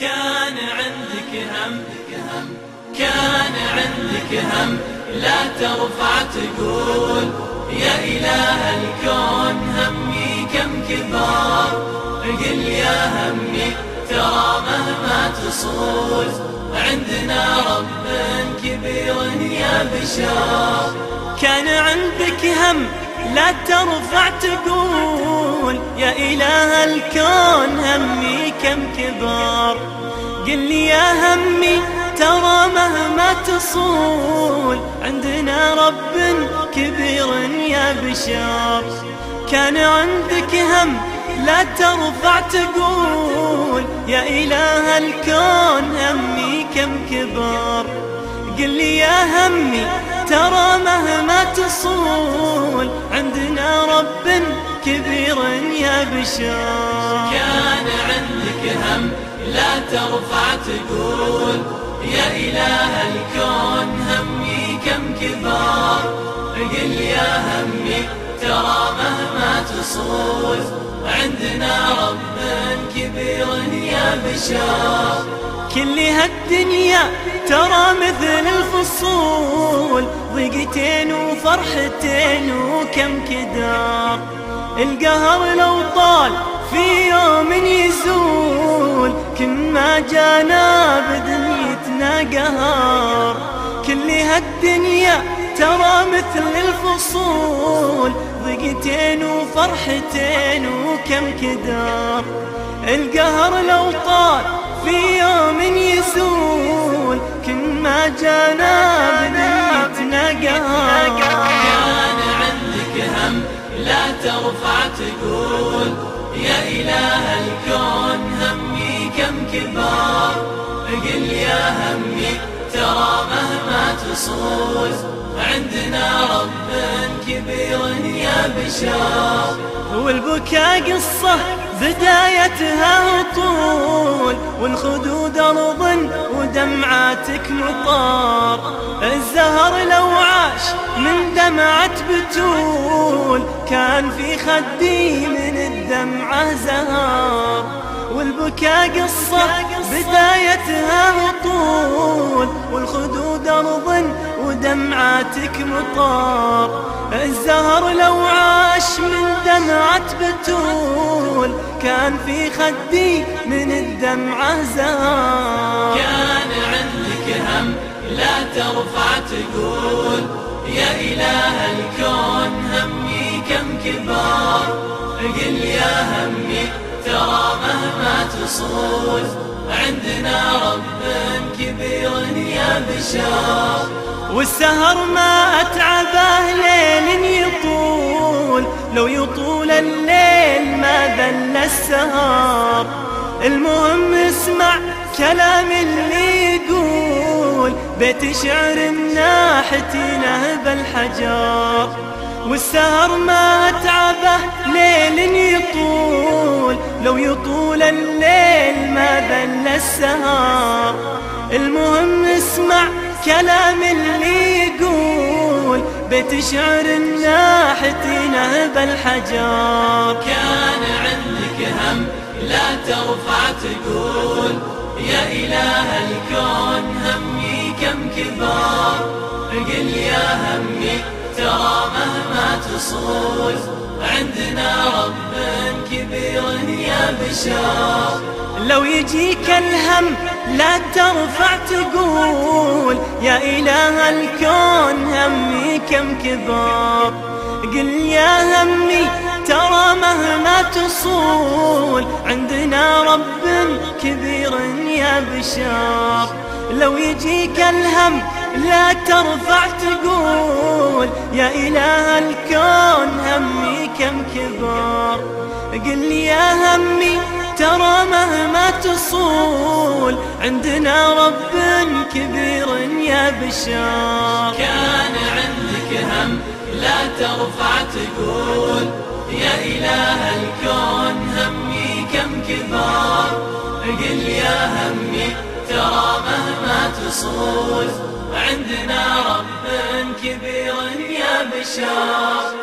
كان عندك هم كان عندك هم. لا ترفع تقول يا إله الكون همي كم كبار. قل يا همي ترى مهما تصول. عندنا رب كبير يا بشار. كان عندك هم لا ترفع تقول. يا إله الكون همي كم كبار. قل لي يا همي ترى مهما تصول عندنا رب كبير يا بشار. كان عندك هم لا ترفع تقول يا إله الكون همي كم كبار. قل لي يا همي ترى مهما تصول عندنا كبير يا بشار. كان عندك هم لا ترفع تقول. يا إله الكون همي كم كبار. قل يا همي ترى مهما تصول. عندنا رب كبير يا بشار. كل هالدنيا ترى مثل الفصول. ضيقتين وفرحتين وكم كدار. القهر لو طال في يوم يزول كل ما جانا بدنيتنا قهار كل هالدنيا ترى مثل الفصول ضيقتين وفرحتين وكم كدار. القهر لو طال في يوم يزول كل ما جانا بدنيتنا قهار ترفع تقول يا إله الكون همي كم كبار. قل يا همي ترى مهما تصول عندنا رب كبير يا بشار. والبكاء قصة بدايتها طول والخدود أرض ودمعاتك مطار. الزهر لو عاش من دمعة بتول. كان في خدي من الدمعة زهار والبكاء قصة بدايتها طول والخدود أرض ودمعاتك مطار. الزهر لو عاش من دمعة بتول. كان في خدي من الدمعة زهار. كان عندك هم لا ترفع تقول. يا إله الكون همي كم كبار. قل يا همي ترى مهما تصول. عندنا رب كبير يا بشار. والسهر ما أتعبه ليل يطول. لو يطول الليل ما ذل السهر المهم اسمع كلام اللي بيت شعر مناحتي نهب الحجار والسهر ما تعبه ليل يطول لو يطول الليل ما ذل السهر. المهم اسمع كلام اللي يقول بيت شعر الناحتي نهب الحجار كان عندك هم لا ترفع تقول. همي كم كبار قل يا همي ترى مهما تصول. عندنا رب كبير يا بشار. لو يجيك الهم لا ترفع تقول يا إله الكون همي كم كبار. قل يا همي ترى مهما تصول. عندنا رب كبير يا بشار. لو يجيك الهم لا ترفع تقول يا إله الكون همي كم كبار قل يا همي ترى مهما تصول عندنا رب كبير يا بشار كان عندك هم لا ترفع تقول يا إله الكون تصول عندنا رب كبير يا بشار.